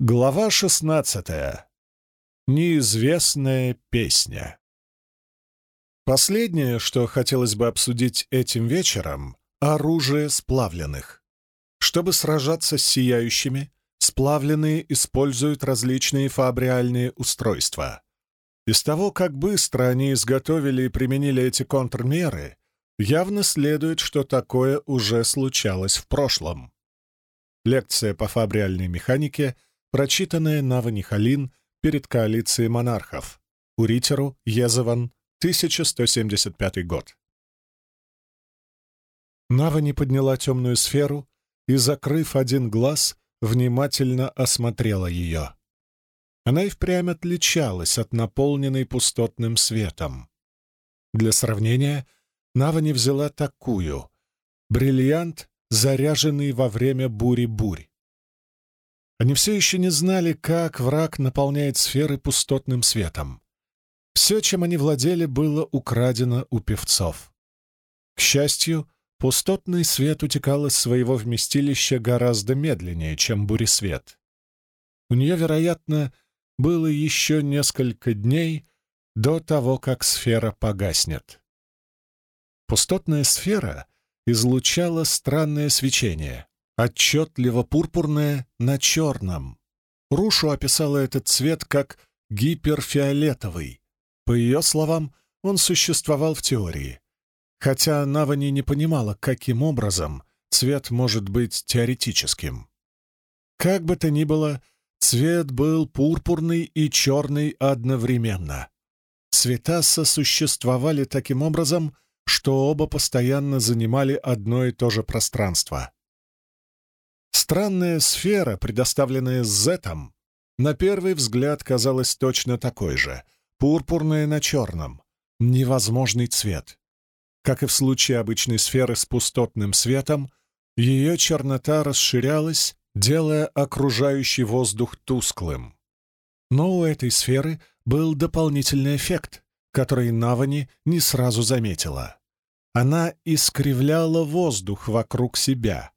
Глава шестнадцатая. Неизвестная песня. Последнее, что хотелось бы обсудить этим вечером — оружие сплавленных. Чтобы сражаться с сияющими, сплавленные используют различные фабриальные устройства. Из того, как быстро они изготовили и применили эти контрмеры, явно следует, что такое уже случалось в прошлом. Лекция по фабриальной механике, прочитанная Нава Халин перед коалицией монархов. Уритеру, Езован, 1175 год. Навани подняла темную сферу и, закрыв один глаз, внимательно осмотрела ее. Она и впрямь отличалась от наполненной пустотным светом. Для сравнения, Навани взяла такую — бриллиант, заряженный во время бури-бурь. Они все еще не знали, как враг наполняет сферы пустотным светом. Все, чем они владели, было украдено у певцов. К счастью, пустотный свет утекал из своего вместилища гораздо медленнее, чем буресвет. У нее, вероятно, было еще несколько дней до того, как сфера погаснет. Пустотная сфера излучала странное свечение, отчетливо пурпурное на черном. Рушу описала этот цвет как гиперфиолетовый, по ее словам, он существовал в теории. Хотя Навани не понимала, каким образом цвет может быть теоретическим. Как бы то ни было, цвет был пурпурный и черный одновременно. Цвета сосуществовали таким образом, что оба постоянно занимали одно и то же пространство. Странная сфера, предоставленная Зетом, на первый взгляд казалась точно такой же — Пурпурное на черном. Невозможный цвет. Как и в случае обычной сферы с пустотным светом, ее чернота расширялась, делая окружающий воздух тусклым. Но у этой сферы был дополнительный эффект, который Навани не сразу заметила. Она искривляла воздух вокруг себя.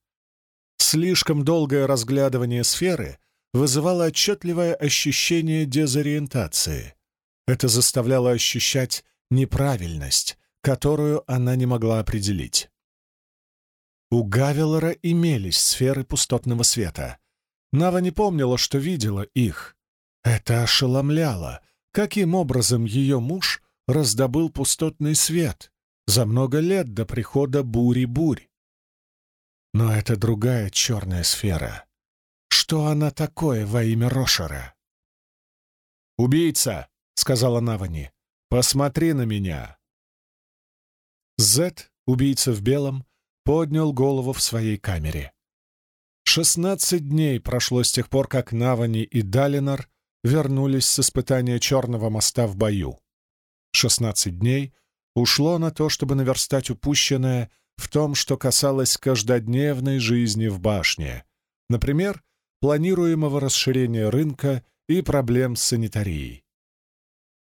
Слишком долгое разглядывание сферы вызывало отчетливое ощущение дезориентации — это заставляло ощущать неправильность, которую она не могла определить. У Гавелора имелись сферы пустотного света. Нава не помнила, что видела их. Это ошеломляло. Каким образом ее муж раздобыл пустотный свет за много лет до прихода бури-бурь? Но это другая черная сфера. Что она такое во имя Рошера? «Убийца!» сказала Навани. «Посмотри на меня!» Зет, убийца в белом, поднял голову в своей камере. Шестнадцать дней прошло с тех пор, как Навани и Далинор вернулись с испытания Черного моста в бою. Шестнадцать дней ушло на то, чтобы наверстать упущенное в том, что касалось каждодневной жизни в башне, например, планируемого расширения рынка и проблем с санитарией.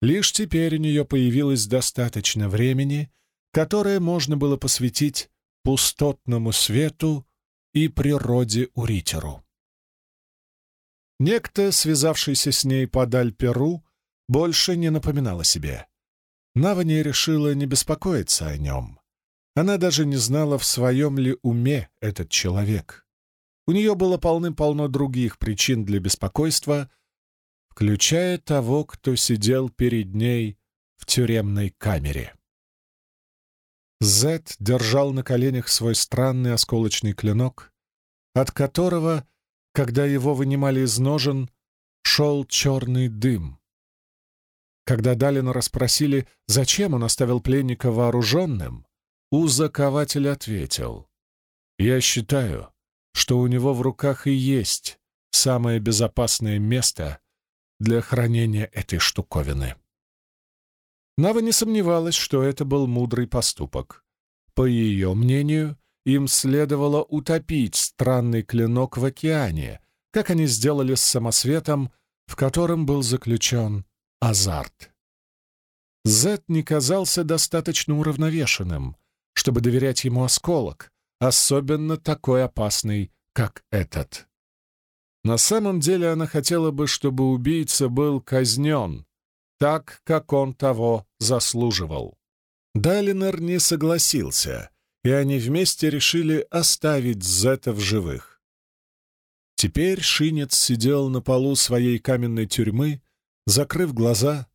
Лишь теперь у нее появилось достаточно времени, которое можно было посвятить пустотному свету и природе Уритеру. Некто, связавшийся с ней подаль Перу, больше не напоминал о себе. Навани решила не беспокоиться о нем. Она даже не знала, в своем ли уме этот человек. У нее было полным-полно других причин для беспокойства — включая того, кто сидел перед ней в тюремной камере. Зет держал на коленях свой странный осколочный клинок, от которого, когда его вынимали из ножен, шел черный дым. Когда Далина расспросили, зачем он оставил пленника вооруженным, узакователь ответил, «Я считаю, что у него в руках и есть самое безопасное место, для хранения этой штуковины. Нава не сомневалась, что это был мудрый поступок. По ее мнению, им следовало утопить странный клинок в океане, как они сделали с самосветом, в котором был заключен азарт. Зет не казался достаточно уравновешенным, чтобы доверять ему осколок, особенно такой опасный, как этот. На самом деле она хотела бы, чтобы убийца был казнен, так, как он того заслуживал. Далинор не согласился, и они вместе решили оставить Зета в живых. Теперь Шинец сидел на полу своей каменной тюрьмы, закрыв глаза,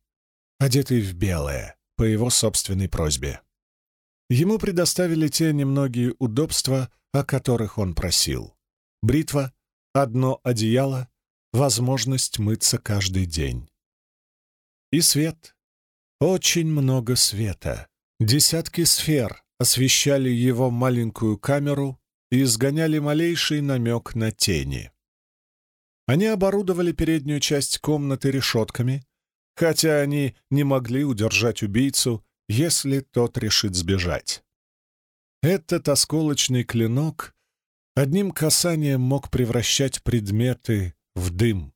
одетый в белое, по его собственной просьбе. Ему предоставили те немногие удобства, о которых он просил. Бритва, одно одеяло, возможность мыться каждый день. И свет. Очень много света. Десятки сфер освещали его маленькую камеру и изгоняли малейший намек на тени. Они оборудовали переднюю часть комнаты решетками, хотя они не могли удержать убийцу, если тот решит сбежать. Этот осколочный клинок одним касанием мог превращать предметы в дым.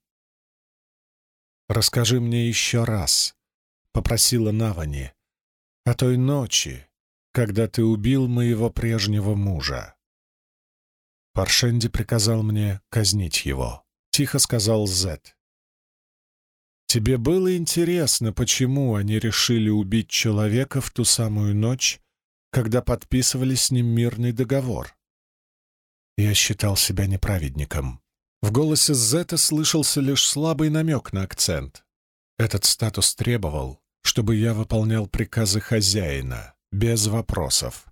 «Расскажи мне еще раз», — попросила Навани, — «о той ночи, когда ты убил моего прежнего мужа». Паршенди приказал мне казнить его, — тихо сказал Зет. «Тебе было интересно, почему они решили убить человека в ту самую ночь, когда подписывали с ним мирный договор?» Я считал себя неправедником. В голосе Зета слышался лишь слабый намек на акцент. Этот статус требовал, чтобы я выполнял приказы хозяина, без вопросов.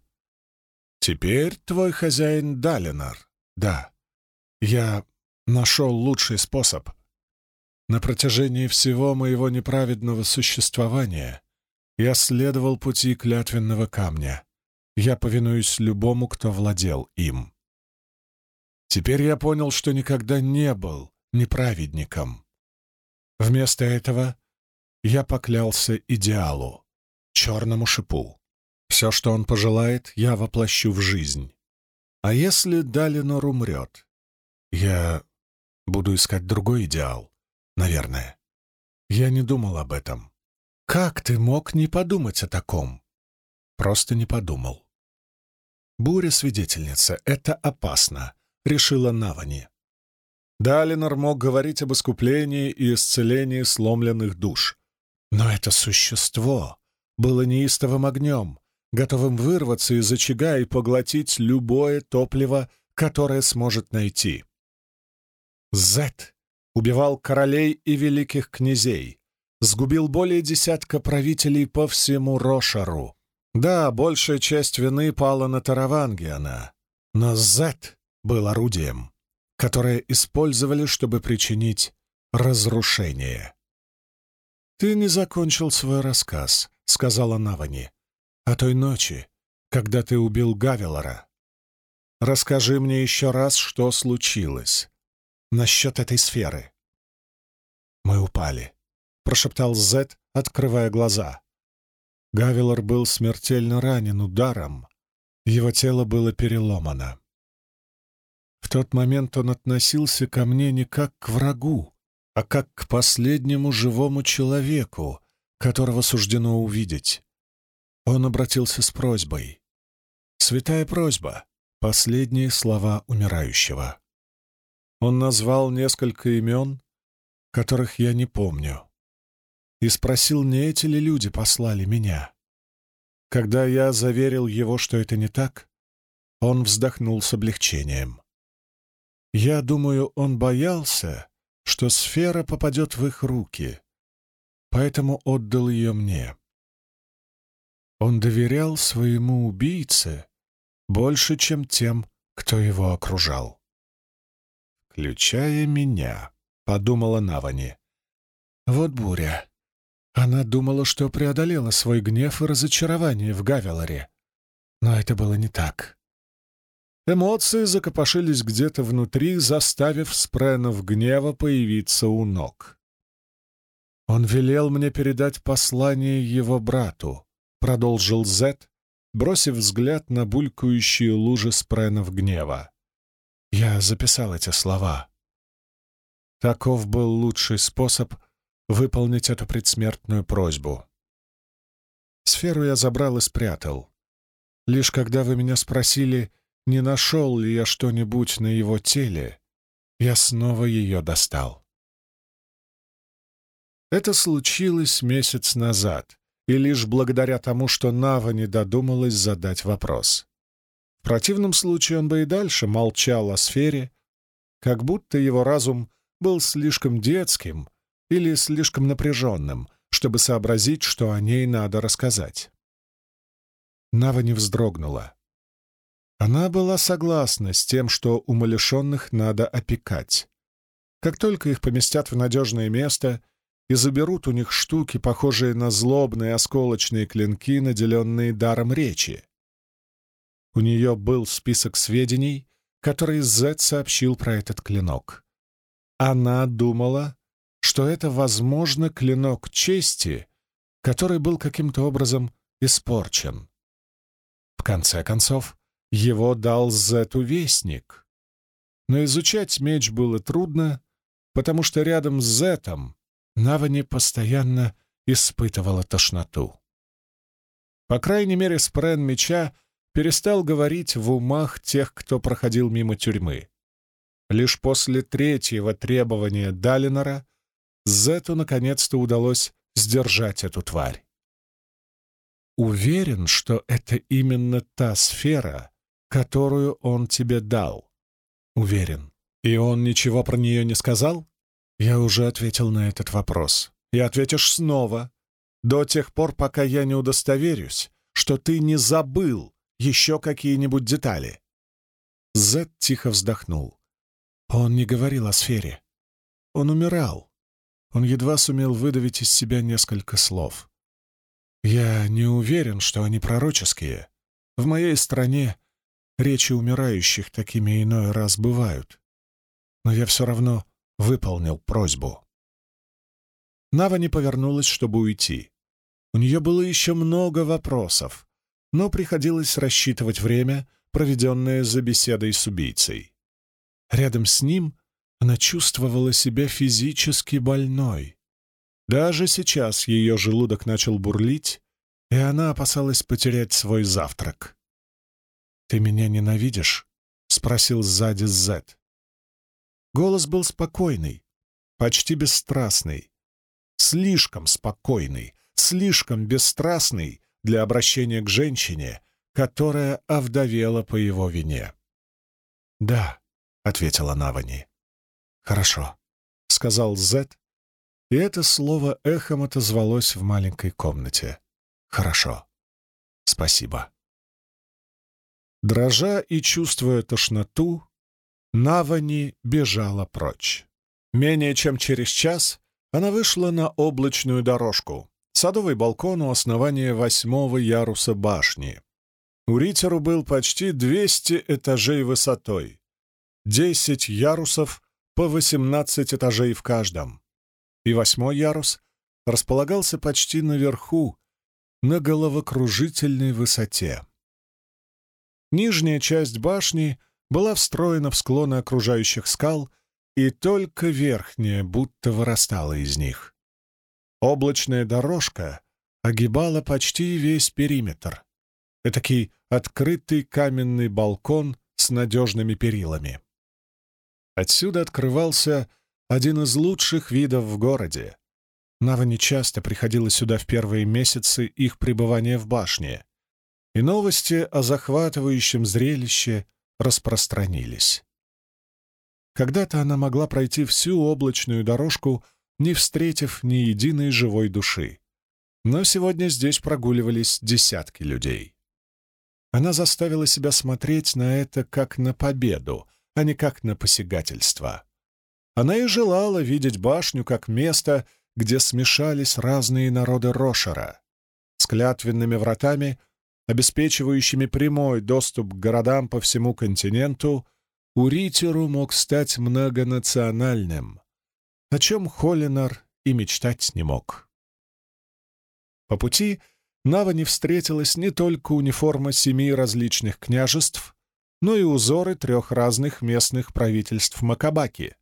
«Теперь твой хозяин Далинар. Да, я нашел лучший способ. На протяжении всего моего неправедного существования я следовал пути клятвенного камня. Я повинуюсь любому, кто владел им. Теперь я понял, что никогда не был неправедником. Вместо этого я поклялся идеалу, черному шипу. Все, что он пожелает, я воплощу в жизнь. А если Далинор умрет, я буду искать другой идеал, наверное. Я не думал об этом. Как ты мог не подумать о таком? Просто не подумал. Буря-свидетельница — это опасно. — решила Навани. Далинор мог говорить об искуплении и исцелении сломленных душ. Но это существо было неистовым огнем, готовым вырваться из очага и поглотить любое топливо, которое сможет найти. Зет убивал королей и великих князей, сгубил более десятка правителей по всему Рошару. Да, большая часть вины пала на Таравангиана, но Зет был орудием, которое использовали, чтобы причинить разрушение. «Ты не закончил свой рассказ», — сказала Навани, — «о той ночи, когда ты убил Гавелора. Расскажи мне еще раз, что случилось насчет этой сферы». «Мы упали», — прошептал Зет, открывая глаза. Гавелор был смертельно ранен ударом, его тело было переломано. В тот момент он относился ко мне не как к врагу, а как к последнему живому человеку, которого суждено увидеть. Он обратился с просьбой. Святая просьба — последние слова умирающего. Он назвал несколько имен, которых я не помню, и спросил, не эти ли люди послали меня. Когда я заверил его, что это не так, он вздохнул с облегчением. Я думаю, он боялся, что сфера попадет в их руки, поэтому отдал ее мне. Он доверял своему убийце больше, чем тем, кто его окружал. «Включая меня», — подумала Навани. «Вот буря. Она думала, что преодолела свой гнев и разочарование в Гавелоре. Но это было не так. Эмоции закопошились где-то внутри, заставив спренов гнева появиться у ног. «Он велел мне передать послание его брату», — продолжил Зет, бросив взгляд на булькающие лужи спренов гнева. Я записал эти слова. Таков был лучший способ выполнить эту предсмертную просьбу. Сферу я забрал и спрятал. Лишь когда вы меня спросили, не нашел ли я что-нибудь на его теле, я снова ее достал. Это случилось месяц назад, и лишь благодаря тому, что Нава не додумалась задать вопрос. В противном случае он бы и дальше молчал о сфере, как будто его разум был слишком детским или слишком напряженным, чтобы сообразить, что о ней надо рассказать. Нава не вздрогнула. Она была согласна с тем, что умалишенных надо опекать. Как только их поместят в надежное место и заберут у них штуки, похожие на злобные осколочные клинки, наделенные даром речи. У нее был список сведений, который Зет сообщил про этот клинок. Она думала, что это, возможно, клинок чести, который был каким-то образом испорчен. В конце концов, его дал Зету Вестник. Но изучать меч было трудно, потому что рядом с Зетом Навани постоянно испытывала тошноту. По крайней мере, Спрен меча перестал говорить в умах тех, кто проходил мимо тюрьмы. Лишь после третьего требования Далинора Зету наконец-то удалось сдержать эту тварь. Уверен, что это именно та сфера, которую он тебе дал. Уверен. И он ничего про нее не сказал? Я уже ответил на этот вопрос. И ответишь снова. До тех пор, пока я не удостоверюсь, что ты не забыл еще какие-нибудь детали. Зет тихо вздохнул. Он не говорил о сфере. Он умирал. Он едва сумел выдавить из себя несколько слов. Я не уверен, что они пророческие. В моей стране речи умирающих такими иной раз бывают. Но я все равно выполнил просьбу. Нава не повернулась, чтобы уйти. У нее было еще много вопросов, но приходилось рассчитывать время, проведенное за беседой с убийцей. Рядом с ним она чувствовала себя физически больной. Даже сейчас ее желудок начал бурлить, и она опасалась потерять свой завтрак. «Ты меня ненавидишь?» — спросил сзади Зет. Голос был спокойный, почти бесстрастный. Слишком спокойный, слишком бесстрастный для обращения к женщине, которая овдовела по его вине. «Да», — ответила Навани. «Хорошо», — сказал Зет, и это слово эхом отозвалось в маленькой комнате. «Хорошо. Спасибо». Дрожа и чувствуя тошноту, Навани бежала прочь. Менее чем через час она вышла на облачную дорожку, садовый балкон у основания восьмого яруса башни. У Ритеру был почти 200 этажей высотой, 10 ярусов по 18 этажей в каждом. И восьмой ярус располагался почти наверху, на головокружительной высоте. Нижняя часть башни была встроена в склоны окружающих скал, и только верхняя будто вырастала из них. Облачная дорожка огибала почти весь периметр. Этакий открытый каменный балкон с надежными перилами. Отсюда открывался один из лучших видов в городе. Нава нечасто приходила сюда в первые месяцы их пребывания в башне, и новости о захватывающем зрелище распространились. Когда-то она могла пройти всю облачную дорожку, не встретив ни единой живой души. Но сегодня здесь прогуливались десятки людей. Она заставила себя смотреть на это как на победу, а не как на посягательство. Она и желала видеть башню как место, где смешались разные народы Рошера. С клятвенными вратами — обеспечивающими прямой доступ к городам по всему континенту, Уритеру мог стать многонациональным, о чем Холлинар и мечтать не мог. По пути Навани встретилась не только униформа семи различных княжеств, но и узоры трех разных местных правительств Макабаки.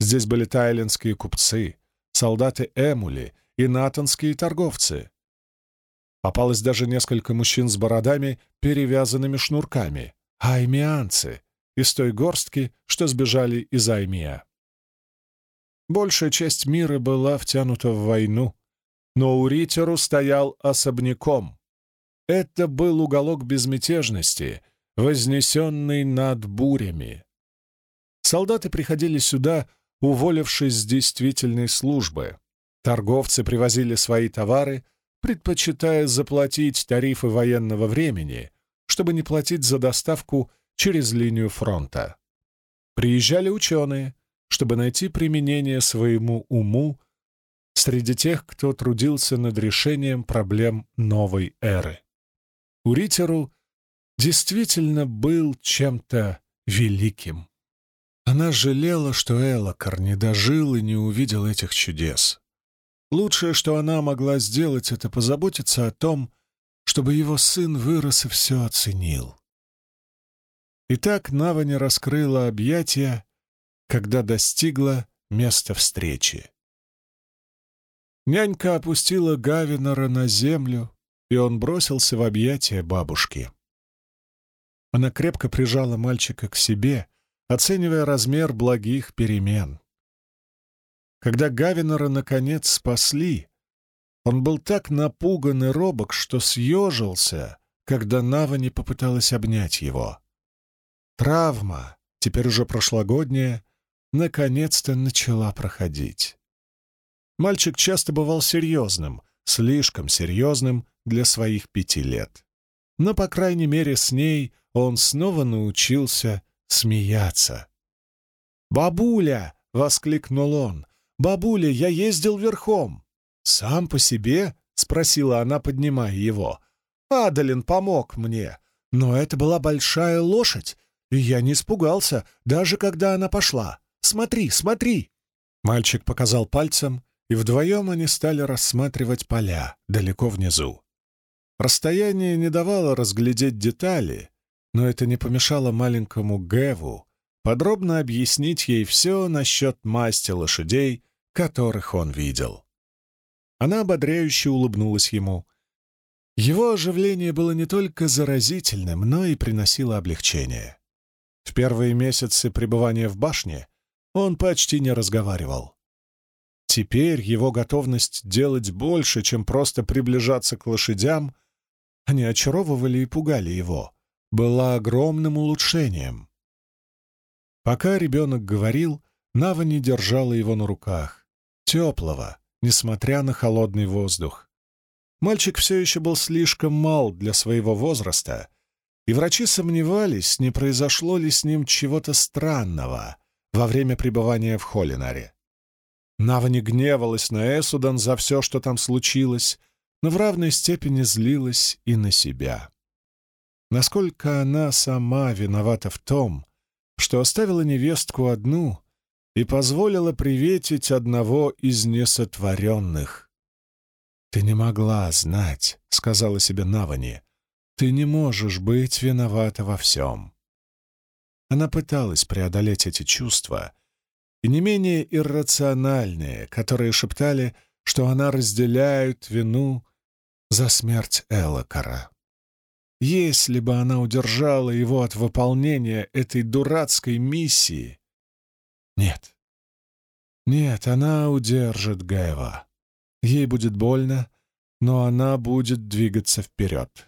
Здесь были тайлинские купцы, солдаты Эмули и натанские торговцы, Попалось даже несколько мужчин с бородами, перевязанными шнурками, аймианцы, из той горстки, что сбежали из Аймия. Большая часть мира была втянута в войну, но Уритеру стоял особняком. Это был уголок безмятежности, вознесенный над бурями. Солдаты приходили сюда, уволившись с действительной службы. Торговцы привозили свои товары, предпочитая заплатить тарифы военного времени, чтобы не платить за доставку через линию фронта. Приезжали ученые, чтобы найти применение своему уму среди тех, кто трудился над решением проблем новой эры. Уритеру действительно был чем-то великим. Она жалела, что Элокар не дожил и не увидел этих чудес. Лучшее, что она могла сделать, это позаботиться о том, чтобы его сын вырос и все оценил. И так Навани раскрыла объятия, когда достигла места встречи. Нянька опустила Гавинора на землю, и он бросился в объятия бабушки. Она крепко прижала мальчика к себе, оценивая размер благих перемен. Когда Гавинора наконец спасли, он был так напуган и робок, что съежился, когда Навани попыталась обнять его. Травма, теперь уже прошлогодняя, наконец-то начала проходить. Мальчик часто бывал серьезным, слишком серьезным для своих пяти лет. Но, по крайней мере, с ней он снова научился смеяться. «Бабуля!» — воскликнул он. «Бабуля, я ездил верхом!» «Сам по себе?» — спросила она, поднимая его. «Адалин помог мне, но это была большая лошадь, и я не испугался, даже когда она пошла. Смотри, смотри!» Мальчик показал пальцем, и вдвоем они стали рассматривать поля далеко внизу. Расстояние не давало разглядеть детали, но это не помешало маленькому Гэву подробно объяснить ей все насчет масти лошадей, которых он видел. Она ободряюще улыбнулась ему. Его оживление было не только заразительным, но и приносило облегчение. В первые месяцы пребывания в башне он почти не разговаривал. Теперь его готовность делать больше, чем просто приближаться к лошадям, они очаровывали и пугали его, была огромным улучшением. Пока ребенок говорил, Нава не держала его на руках, теплого, несмотря на холодный воздух. Мальчик все еще был слишком мал для своего возраста, и врачи сомневались, не произошло ли с ним чего-то странного во время пребывания в Холлинаре. Нава не гневалась на Эсудан за все, что там случилось, но в равной степени злилась и на себя. Насколько она сама виновата в том, что оставила невестку одну и позволила приветить одного из несотворенных. «Ты не могла знать», — сказала себе Навани, — «ты не можешь быть виновата во всем». Она пыталась преодолеть эти чувства, и не менее иррациональные, которые шептали, что она разделяет вину за смерть Элокара. Если бы она удержала его от выполнения этой дурацкой миссии... Нет. Нет, она удержит Гаева. Ей будет больно, но она будет двигаться вперед.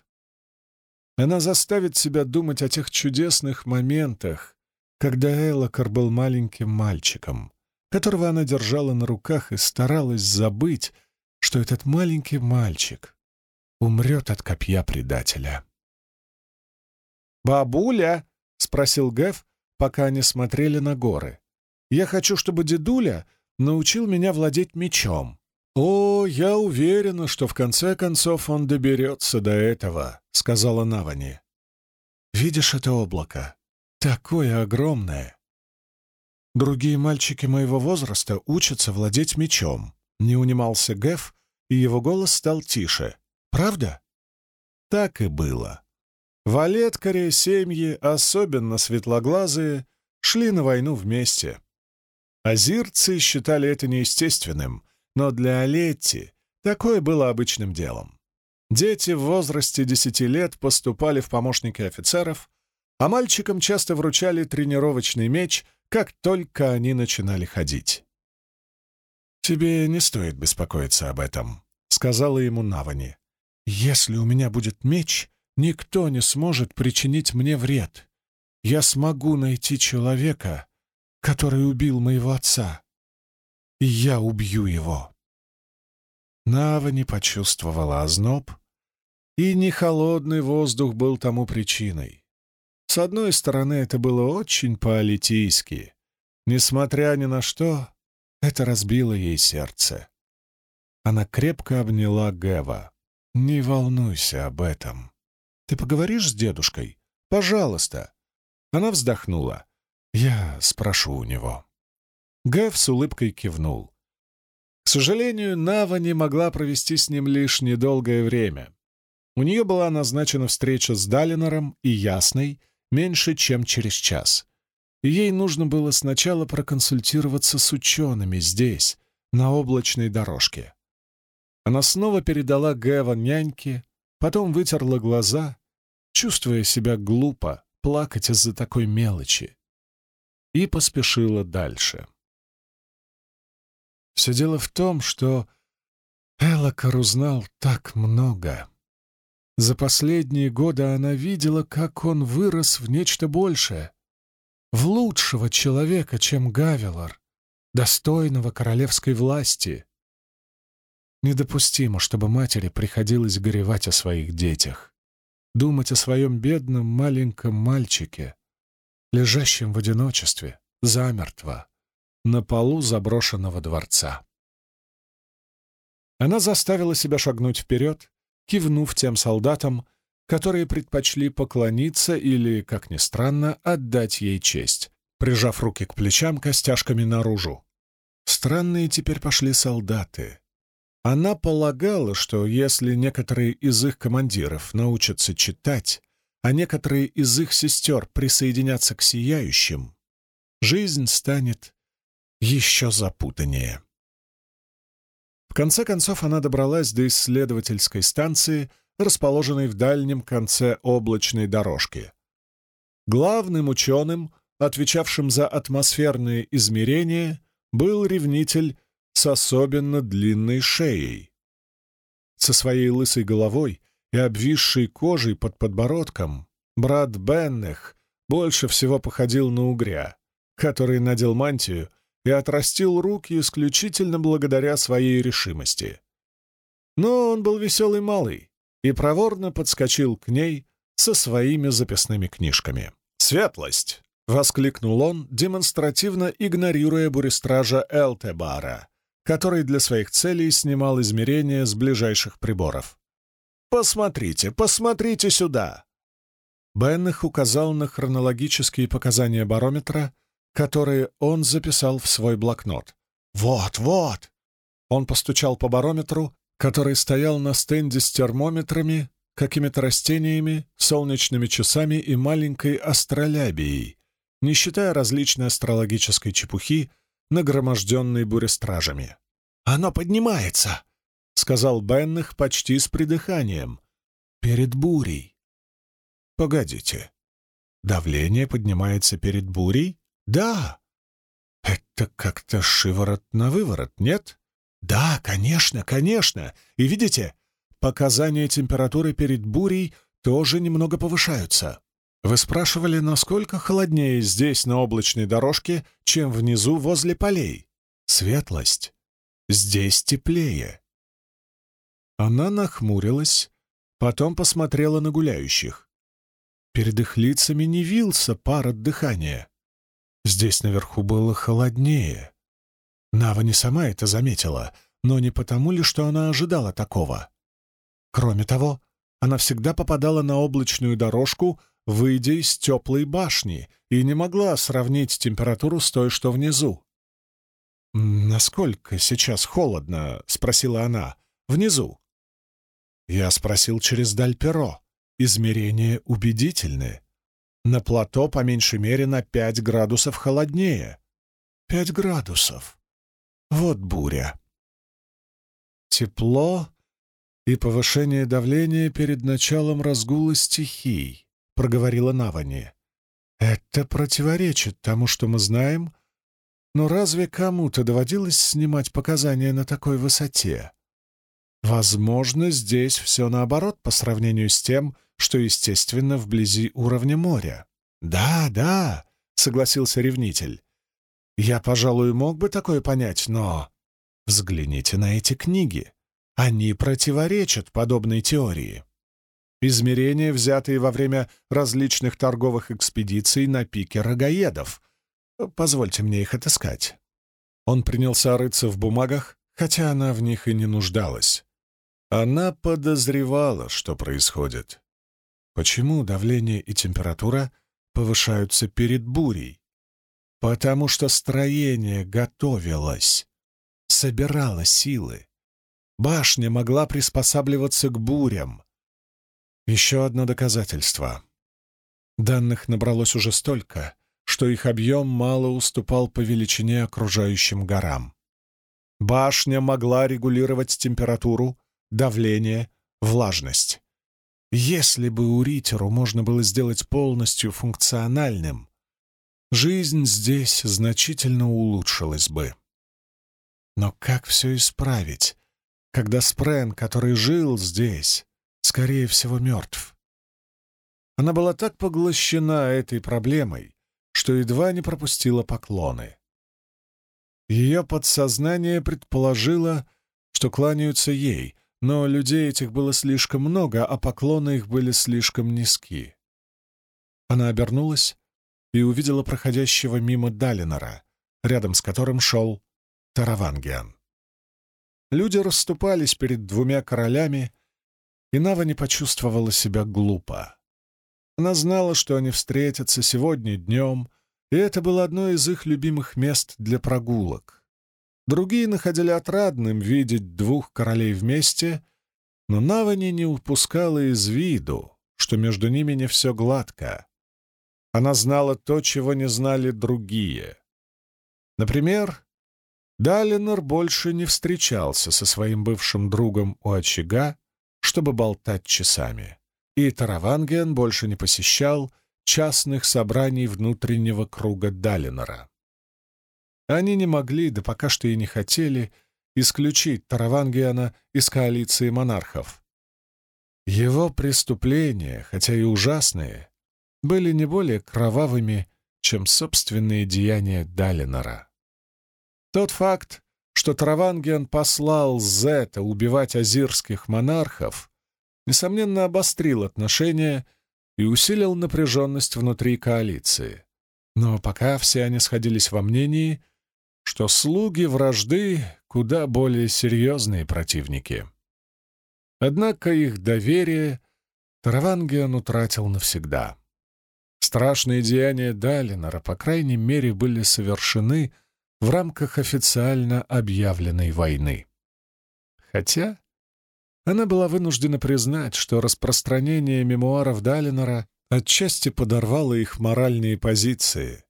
Она заставит себя думать о тех чудесных моментах, когда Элокар был маленьким мальчиком, которого она держала на руках и старалась забыть, что этот маленький мальчик умрет от копья предателя. «Бабуля?» — спросил Гэв, пока они смотрели на горы. «Я хочу, чтобы дедуля научил меня владеть мечом». «О, я уверена, что в конце концов он доберется до этого», — сказала Навани. «Видишь это облако? Такое огромное!» «Другие мальчики моего возраста учатся владеть мечом», — не унимался Гэв, и его голос стал тише. Правда? Так и было. В Олеткаре семьи, особенно светлоглазые, шли на войну вместе. Азирцы считали это неестественным, но для Олетти такое было обычным делом. Дети в возрасте десяти лет поступали в помощники офицеров, а мальчикам часто вручали тренировочный меч, как только они начинали ходить. «Тебе не стоит беспокоиться об этом», — сказала ему Навани. «Если у меня будет меч, никто не сможет причинить мне вред. Я смогу найти человека, который убил моего отца, я убью его». Навани почувствовала озноб, и не холодный воздух был тому причиной. С одной стороны, это было очень по-алитийски. Несмотря ни на что, это разбило ей сердце. Она крепко обняла Гева. «Не волнуйся об этом. Ты поговоришь с дедушкой? Пожалуйста!» Она вздохнула. «Я спрошу у него». Гэв с улыбкой кивнул. К сожалению, Нава не могла провести с ним лишь недолгое время. У нее была назначена встреча с Далинором и Ясной меньше, чем через час ей нужно было сначала проконсультироваться с учеными здесь, на облачной дорожке. Она снова передала Гэва няньке, потом вытерла глаза, чувствуя себя глупо, плакать из-за такой мелочи, и поспешила дальше. Все дело в том, что Элокар узнал так много. За последние годы она видела, как он вырос в нечто большее — в лучшего человека, чем Гавелор, достойного королевской власти. Недопустимо, чтобы матери приходилось горевать о своих детях, думать о своем бедном маленьком мальчике, лежащем в одиночестве, замертво, на полу заброшенного дворца. Она заставила себя шагнуть вперед, кивнув тем солдатам, которые предпочли поклониться или, как ни странно, отдать ей честь, прижав руки к плечам костяшками наружу. Странные теперь пошли солдаты. Она полагала, что если некоторые из их командиров научатся читать, а некоторые из их сестер присоединятся к сияющим, жизнь станет еще запутаннее. В конце концов она добралась до исследовательской станции, расположенный в дальнем конце облачной дорожки. Главным ученым, отвечавшим за атмосферные измерения, был ревнитель с особенно длинной шеей. Со своей лысой головой и обвисшей кожей под подбородком брат Беннех больше всего походил на угря, который надел мантию и отрастил руки исключительно благодаря своей решимости. Но он был веселый малый, и проворно подскочил к ней со своими записными книжками. «Светлость!» — воскликнул он, демонстративно игнорируя бурестража Элтебара, который для своих целей снимал измерения с ближайших приборов. «Посмотрите, посмотрите сюда!» Беннах указал на хронологические показания барометра, которые он записал в свой блокнот. «Вот, вот!» Он постучал по барометру, который стоял на стенде с термометрами, какими-то растениями, солнечными часами и маленькой астролябией, не считая различной астрологической чепухи, нагроможденной бурестражами. «Оно поднимается!» — сказал Беннах почти с придыханием. «Перед бурей». «Погодите. Давление поднимается перед бурей?» «Да». «Это как-то шиворот на выворот, нет?» Да, конечно, конечно. И видите, показания температуры перед бурей тоже немного повышаются. Вы спрашивали, насколько холоднее здесь, на облачной дорожке, чем внизу возле полей? Светлость. Здесь теплее. Она нахмурилась, потом посмотрела на гуляющих. Перед их лицами не вился пар от дыхания. Здесь наверху было холоднее. Нава не сама это заметила, но не потому ли, что она ожидала такого. Кроме того, она всегда попадала на облачную дорожку, выйдя из теплой башни, и не могла сравнить температуру с той, что внизу. «Насколько сейчас холодно?» — спросила она. «Внизу». Я спросил через Дальперо. Измерения убедительны. На плато по меньшей мере на пять градусов холоднее. Пять градусов. Вот буря. Тепло и повышение давления перед началом разгула стихий, проговорила Навани. Это противоречит тому, что мы знаем, но разве кому-то доводилось снимать показания на такой высоте? Возможно, здесь все наоборот по сравнению с тем, что, естественно, вблизи уровня моря. «Да, да», — согласился ревнитель. «Я, пожалуй, мог бы такое понять, но...» «Взгляните на эти книги. Они противоречат подобной теории. Измерения, взятые во время различных торговых экспедиций на пике рогаедов. Позвольте мне их отыскать». Он принялся рыться в бумагах, хотя она в них и не нуждалась. Она подозревала, что происходит. Почему давление и температура повышаются перед бурей? Потому что строение готовилось, собирало силы. Башня могла приспосабливаться к бурям. Еще одно доказательство. Данных набралось уже столько, что их объем мало уступал по величине окружающим горам. Башня могла регулировать температуру, давление, влажность. Если бы Уритеру можно было сделать полностью функциональным, жизнь здесь значительно улучшилась бы. Но как все исправить, когда Спрен, который жил здесь, скорее всего, мертв? Она была так поглощена этой проблемой, что едва не пропустила поклоны. Ее подсознание предположило, что кланяются ей, но людей этих было слишком много, а поклоны их были слишком низки. Она обернулась и увидела проходящего мимо Далинора, рядом с которым шел Таравангиан. Люди расступались перед двумя королями, и Нава не почувствовала себя глупо. Она знала, что они встретятся сегодня днем, и это было одно из их любимых мест для прогулок. Другие находили отрадным видеть двух королей вместе, но Навани не упускала из виду, что между ними не все гладко. Она знала то, чего не знали другие. Например, Далинор больше не встречался со своим бывшим другом у очага, чтобы болтать часами, и Тараванген больше не посещал частных собраний внутреннего круга Далинора. Они не могли, да пока что и не хотели, исключить Таравангиана из коалиции монархов. Его преступления, хотя и ужасные, были не более кровавыми, чем собственные деяния Далинора. Тот факт, что Таравангиан послал Зета убивать азирских монархов, несомненно обострил отношения и усилил напряженность внутри коалиции. Но пока все они сходились во мнении, что слуги вражды куда более серьезные противники. Однако их доверие Таравангиан утратил навсегда. Страшные деяния Далинора, по крайней мере, были совершены в рамках официально объявленной войны. Хотя она была вынуждена признать, что распространение мемуаров Далинора отчасти подорвало их моральные позиции,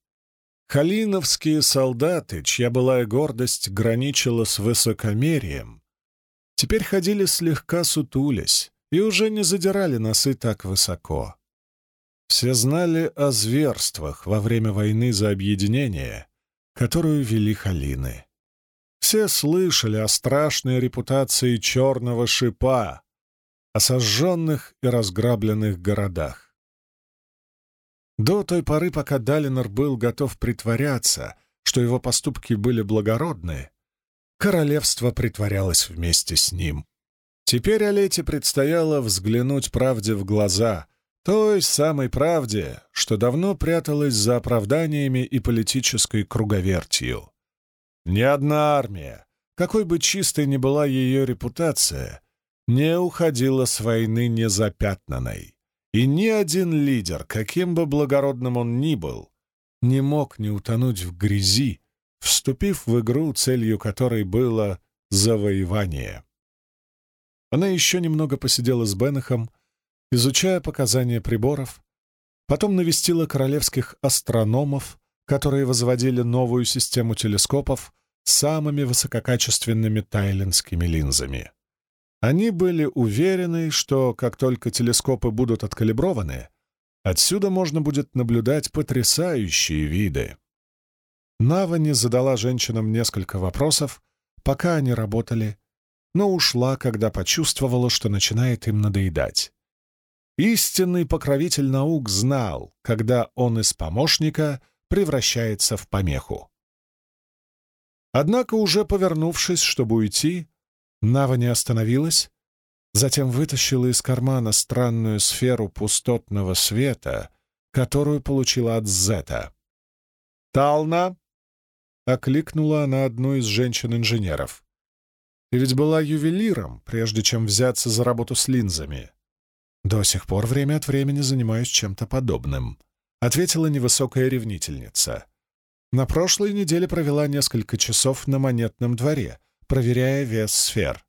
Халиновские солдаты, чья былая гордость граничила с высокомерием, теперь ходили слегка сутулясь и уже не задирали носы так высоко. Все знали о зверствах во время войны за объединение, которую вели Халины. Все слышали о страшной репутации черного шипа, о сожженных и разграбленных городах. До той поры, пока Далинор был готов притворяться, что его поступки были благородны, королевство притворялось вместе с ним. Теперь Олете предстояло взглянуть правде в глаза, той самой правде, что давно пряталась за оправданиями и политической круговертью. Ни одна армия, какой бы чистой ни была ее репутация, не уходила с войны незапятнанной. И ни один лидер, каким бы благородным он ни был, не мог не утонуть в грязи, вступив в игру, целью которой было завоевание. Она еще немного посидела с Беннехом, изучая показания приборов, потом навестила королевских астрономов, которые возводили новую систему телескопов самыми высококачественными тайлинскими линзами. Они были уверены, что как только телескопы будут откалиброваны, Отсюда можно будет наблюдать потрясающие виды. Навани задала женщинам несколько вопросов, пока они работали, но ушла, когда почувствовала, что начинает им надоедать. Истинный покровитель наук знал, когда он из помощника превращается в помеху. Однако, уже повернувшись, чтобы уйти, Нава не остановилась, затем вытащила из кармана странную сферу пустотного света, которую получила от Зета. «Тална!» — окликнула она одну из женщин-инженеров. «Ты ведь была ювелиром, прежде чем взяться за работу с линзами». «До сих пор время от времени занимаюсь чем-то подобным», — ответила невысокая ревнительница. На прошлой неделе провела несколько часов на монетном дворе, проверяя вес сфер.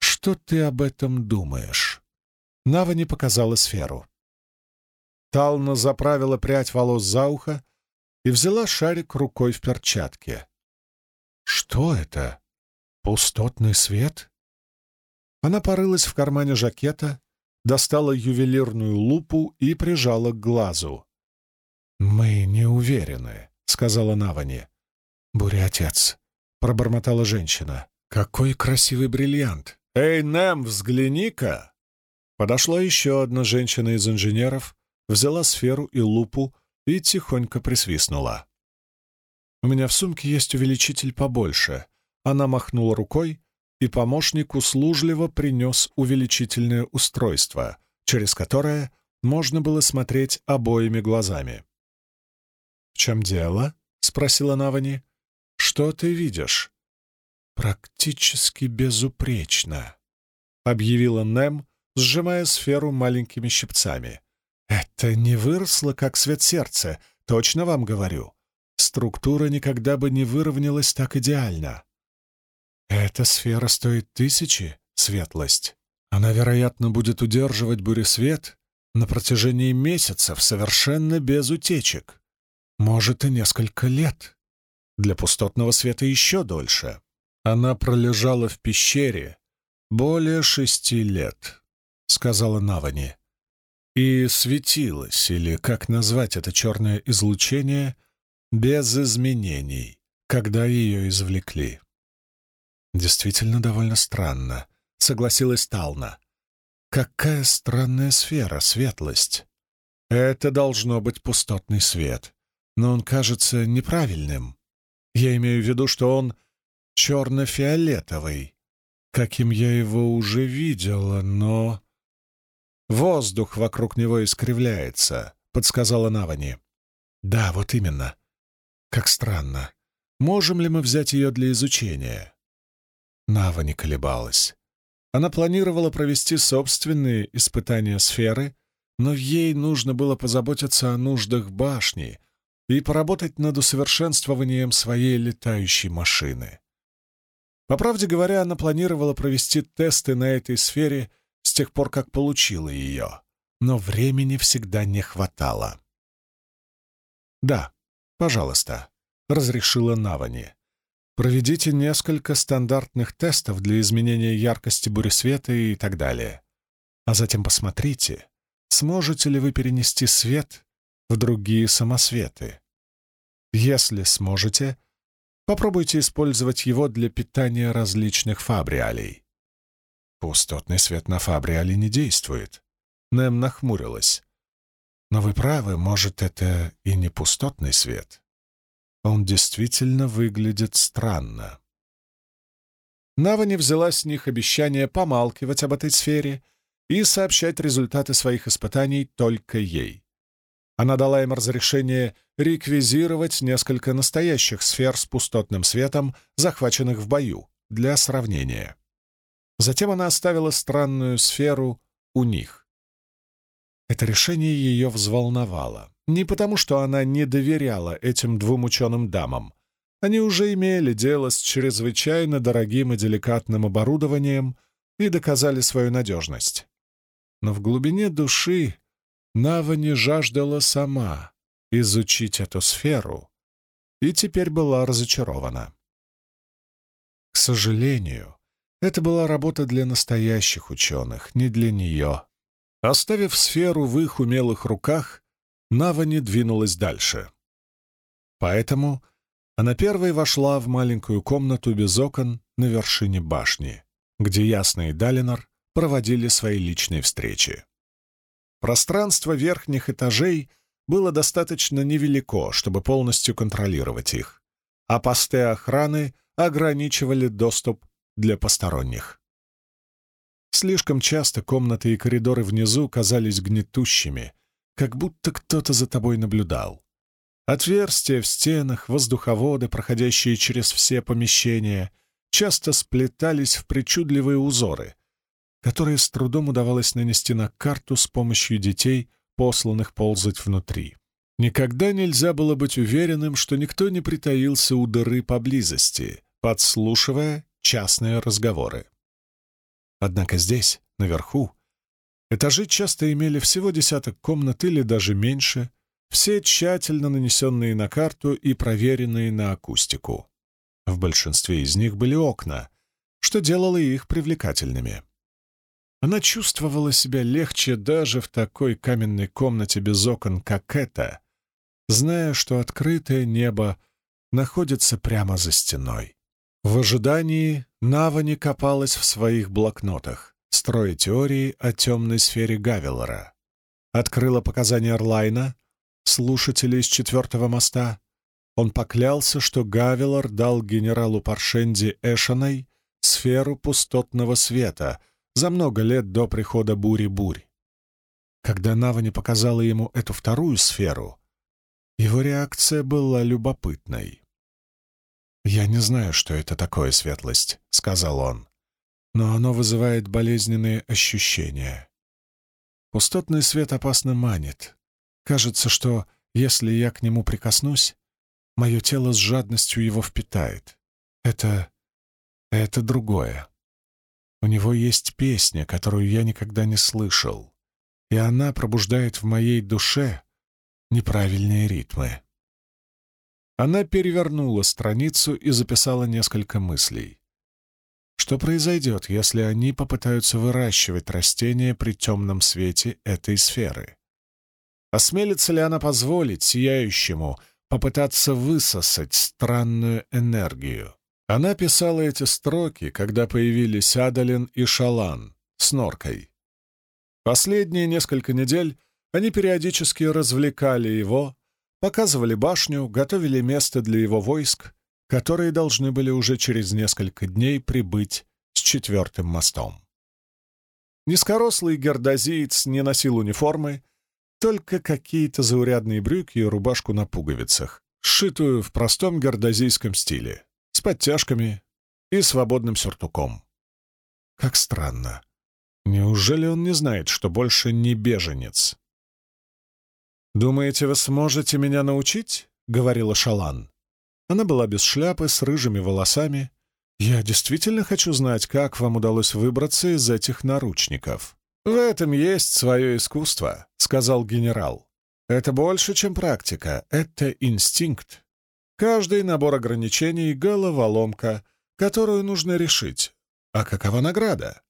«Что ты об этом думаешь?» Нава не показала сферу. Тална заправила прядь волос за ухо и взяла шарик рукой в перчатке. «Что это? Пустотный свет?» Она порылась в кармане жакета, достала ювелирную лупу и прижала к глазу. «Мы не уверены», — сказала Навани. «Буря-отец», — пробормотала женщина. «Какой красивый бриллиант!» «Эй, Нэм, взгляни-ка!» Подошла еще одна женщина из инженеров, взяла сферу и лупу и тихонько присвистнула. «У меня в сумке есть увеличитель побольше». Она махнула рукой, и помощник услужливо принес увеличительное устройство, через которое можно было смотреть обоими глазами. «В чем дело?» — спросила Навани. «Что ты видишь?» «Практически безупречно», — объявила Нем, сжимая сферу маленькими щипцами. «Это не выросло, как свет сердца, точно вам говорю. Структура никогда бы не выровнялась так идеально». «Эта сфера стоит тысячи, светлость. Она, вероятно, будет удерживать буресвет на протяжении месяцев совершенно без утечек. Может, и несколько лет. Для пустотного света еще дольше. Она пролежала в пещере более шести лет, — сказала Навани. И светилась, или как назвать это черное излучение, без изменений, когда ее извлекли. Действительно довольно странно, — согласилась Тална. Какая странная сфера, светлость. Это должно быть пустотный свет но он кажется неправильным. Я имею в виду, что он черно-фиолетовый, каким я его уже видела, но... «Воздух вокруг него искривляется», — подсказала Навани. «Да, вот именно. Как странно. Можем ли мы взять ее для изучения?» Нава колебалась. Она планировала провести собственные испытания сферы, но ей нужно было позаботиться о нуждах башни, и поработать над усовершенствованием своей летающей машины. По правде говоря, она планировала провести тесты на этой сфере с тех пор, как получила ее, но времени всегда не хватало. «Да, пожалуйста», — разрешила Навани. «Проведите несколько стандартных тестов для изменения яркости буресвета и так далее. А затем посмотрите, сможете ли вы перенести свет в другие самосветы. Если сможете, попробуйте использовать его для питания различных фабриалей. Пустотный свет на фабриале не действует. Нэм нахмурилась. Но вы правы, может, это и не пустотный свет. Он действительно выглядит странно. Нава не взяла с них обещание помалкивать об этой сфере и сообщать результаты своих испытаний только ей. Она дала им разрешение реквизировать несколько настоящих сфер с пустотным светом, захваченных в бою, для сравнения. Затем она оставила странную сферу у них. Это решение ее взволновало. Не потому, что она не доверяла этим двум ученым дамам. Они уже имели дело с чрезвычайно дорогим и деликатным оборудованием и доказали свою надежность. Но в глубине души Нава не жаждала сама изучить эту сферу и теперь была разочарована. К сожалению, это была работа для настоящих ученых, не для нее. Оставив сферу в их умелых руках, Навани двинулась дальше. Поэтому она первой вошла в маленькую комнату без окон на вершине башни, где Ясный и Далинор проводили свои личные встречи. Пространство верхних этажей было достаточно невелико, чтобы полностью контролировать их, а посты охраны ограничивали доступ для посторонних. Слишком часто комнаты и коридоры внизу казались гнетущими, как будто кто-то за тобой наблюдал. Отверстия в стенах, воздуховоды, проходящие через все помещения, часто сплетались в причудливые узоры, которые с трудом удавалось нанести на карту с помощью детей, посланных ползать внутри. Никогда нельзя было быть уверенным, что никто не притаился у дыры поблизости, подслушивая частные разговоры. Однако здесь, наверху, этажи часто имели всего десяток комнат или даже меньше, все тщательно нанесенные на карту и проверенные на акустику. В большинстве из них были окна, что делало их привлекательными. Она чувствовала себя легче даже в такой каменной комнате без окон, как эта, зная, что открытое небо находится прямо за стеной. В ожидании Навани копалась в своих блокнотах, строя теории о темной сфере Гавелора. Открыла показания Орлайна, слушателя из четвертого моста, он поклялся, что Гавелор дал генералу Паршенди Эшаной сферу пустотного света за много лет до прихода бури-бурь. Когда Навани показала ему эту вторую сферу, его реакция была любопытной. «Я не знаю, что это такое светлость», — сказал он, «но оно вызывает болезненные ощущения. Пустотный свет опасно манит, Кажется, что, если я к нему прикоснусь, мое тело с жадностью его впитает. Это... это другое. У него есть песня, которую я никогда не слышал, и она пробуждает в моей душе неправильные ритмы. Она перевернула страницу и записала несколько мыслей. Что произойдет, если они попытаются выращивать растения при темном свете этой сферы? Осмелится ли она позволить сияющему попытаться высосать странную энергию? Она писала эти строки, когда появились Адалин и Шалан с норкой. Последние несколько недель они периодически развлекали его, показывали башню, готовили место для его войск, которые должны были уже через несколько дней прибыть с четвертым мостом. Низкорослый гердозиец не носил униформы, только какие-то заурядные брюки и рубашку на пуговицах, сшитую в простом гордозийском стиле, подтяжками и свободным сюртуком. Как странно. Неужели он не знает, что больше не беженец? «Думаете, вы сможете меня научить?» — говорила Шалан. Она была без шляпы, с рыжими волосами. «Я действительно хочу знать, как вам удалось выбраться из этих наручников». «В этом есть свое искусство», — сказал генерал. «Это больше, чем практика, это инстинкт. Каждый набор ограничений — головоломка, которую нужно решить. А какова награда?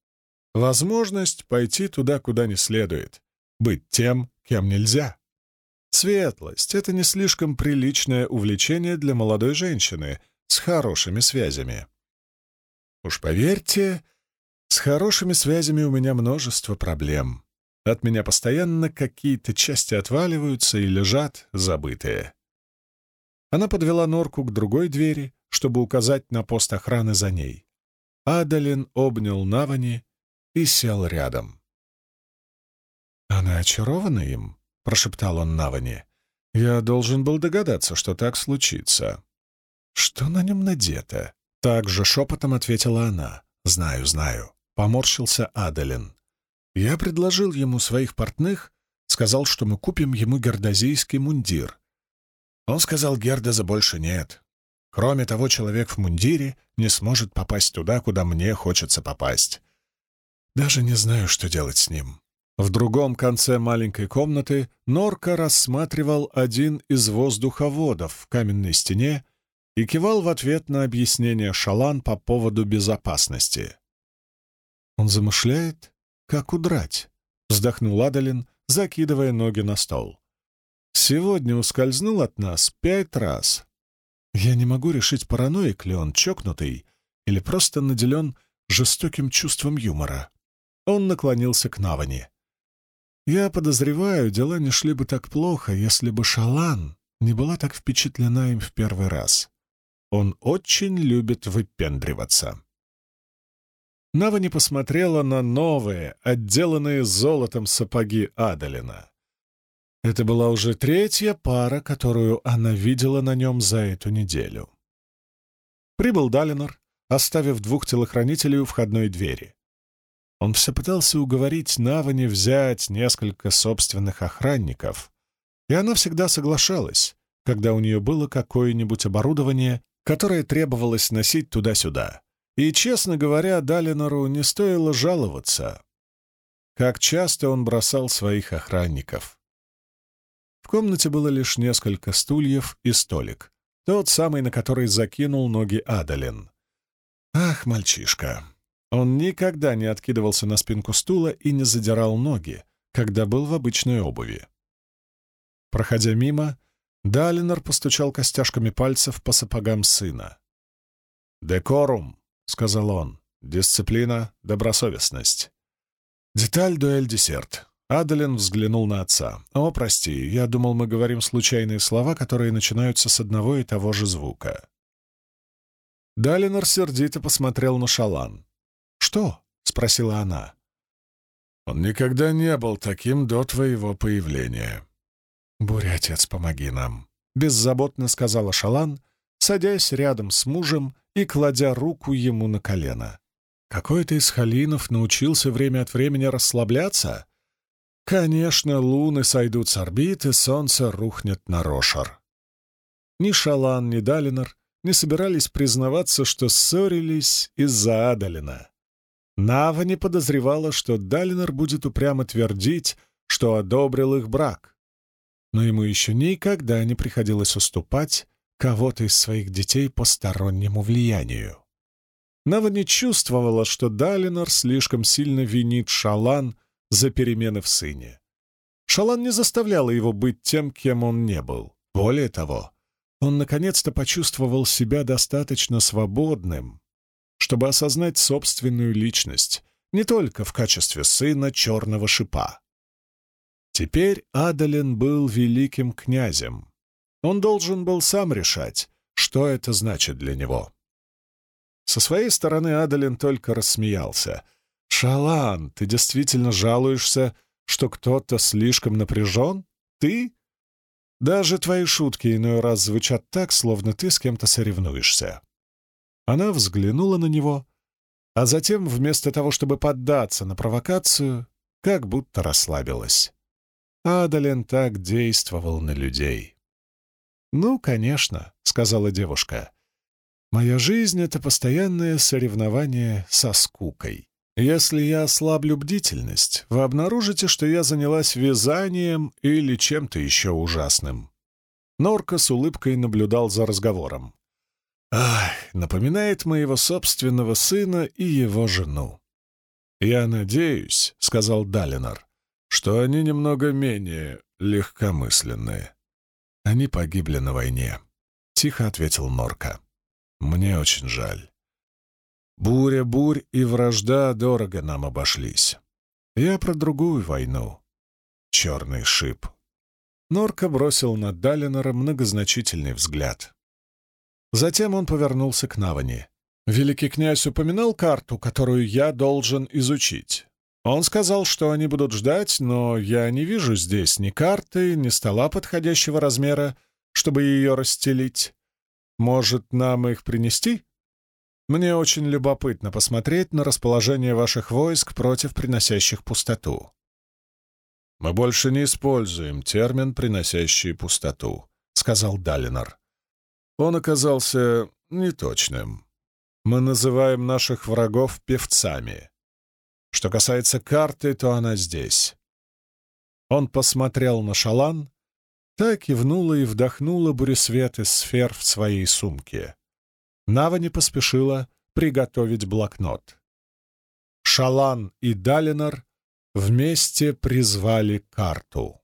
Возможность пойти туда, куда не следует, быть тем, кем нельзя. Светлость — это не слишком приличное увлечение для молодой женщины с хорошими связями. Уж поверьте, с хорошими связями у меня множество проблем. От меня постоянно какие-то части отваливаются и лежат забытые. Она подвела норку к другой двери, чтобы указать на пост охраны за ней. Адалин обнял Навани и сел рядом. «Она очарована им?» — прошептал он Навани. «Я должен был догадаться, что так случится». «Что на нем надето?» — так же шепотом ответила она. «Знаю, знаю. Поморщился Адалин. Я предложил ему своих портных, сказал, что мы купим ему гердозийский мундир. Он сказал, Гердоза больше нет. Кроме того, человек в мундире не сможет попасть туда, куда мне хочется попасть. Даже не знаю, что делать с ним. В другом конце маленькой комнаты Норка рассматривал один из воздуховодов в каменной стене и кивал в ответ на объяснение Шалан по поводу безопасности. Он замышляет, как удрать, — вздохнул Адалин, закидывая ноги на стол. «Сегодня ускользнул от нас пять раз. Я не могу решить, параноик ли он, чокнутый, или просто наделен жестоким чувством юмора». Он наклонился к Навани. «Я подозреваю, дела не шли бы так плохо, если бы Шалан не была так впечатлена им в первый раз. Он очень любит выпендриваться». Нава не посмотрела на новые, отделанные золотом сапоги Адалина. Это была уже третья пара, которую она видела на нем за эту неделю. Прибыл Далинор, оставив двух телохранителей у входной двери. Он все пытался уговорить Навани взять несколько собственных охранников, и она всегда соглашалась, когда у нее было какое-нибудь оборудование, которое требовалось носить туда-сюда. И, честно говоря, Далинору не стоило жаловаться. Как часто он бросал своих охранников. В комнате было лишь несколько стульев и столик, тот самый, на который закинул ноги Адалин. Ах, мальчишка! Он никогда не откидывался на спинку стула и не задирал ноги, когда был в обычной обуви. Проходя мимо, Далинор постучал костяшками пальцев по сапогам сына. «Декорум!» — сказал он. «Дисциплина, добросовестность». «Деталь, дуэль, десерт». Адалин взглянул на отца. «О, прости, я думал, мы говорим случайные слова, которые начинаются с одного и того же звука». Далинор сердито посмотрел на Шалан. «Что?» — спросила она. «Он никогда не был таким до твоего появления». «Буря, отец, помоги нам», — беззаботно сказала Шалан, садясь рядом с мужем и кладя руку ему на колено. Какой-то из халинов научился время от времени расслабляться? Конечно, луны сойдут с орбиты, солнце рухнет на Рошар. Ни Шалан, ни Далинор не собирались признаваться, что ссорились из-за Адалина. Нава не подозревала, что Далинор будет упрямо твердить, что одобрил их брак. Но ему еще никогда не приходилось уступать кого-то из своих детей постороннему влиянию. Нава не чувствовала, что Далинор слишком сильно винит Шалан за перемены в сыне. Шалан не заставляла его быть тем, кем он не был. Более того, он наконец-то почувствовал себя достаточно свободным, чтобы осознать собственную личность не только в качестве сына черного шипа. Теперь Адалин был великим князем, он должен был сам решать, что это значит для него. Со своей стороны Адалин только рассмеялся. «Шалан, ты действительно жалуешься, что кто-то слишком напряжен? Ты? Даже твои шутки иной раз звучат так, словно ты с кем-то соревнуешься». Она взглянула на него, а затем, вместо того, чтобы поддаться на провокацию, как будто расслабилась. Адалин так действовал на людей. «Ну, конечно», — сказала девушка. «Моя жизнь — это постоянное соревнование со скукой. Если я ослаблю бдительность, вы обнаружите, что я занялась вязанием или чем-то еще ужасным». Норка с улыбкой наблюдал за разговором. «Ах, напоминает моего собственного сына и его жену». «Я надеюсь», — сказал Далинор, — «что они немного менее легкомысленные». Они погибли на войне», — тихо ответил Норка. «Мне очень жаль. Буря, бурь и вражда дорого нам обошлись. Я про другую войну. Черный шип». Норка бросил на Далинора многозначительный взгляд. Затем он повернулся к Навани. «Великий князь упоминал карту, которую я должен изучить. Он сказал, что они будут ждать, но я не вижу здесь ни карты, ни стола подходящего размера, чтобы ее расстелить. Может, нам их принести? Мне очень любопытно посмотреть на расположение ваших войск против приносящих пустоту. «Мы больше не используем термин «приносящий пустоту», — сказал Далинор. Он оказался неточным. Мы называем наших врагов певцами. Что касается карты, то она здесь. Он посмотрел на шалан, так кивнула и вдохнула буресвет из сфер в своей сумке. Нава не поспешила приготовить блокнот. Шалан и Далинор вместе призвали карту.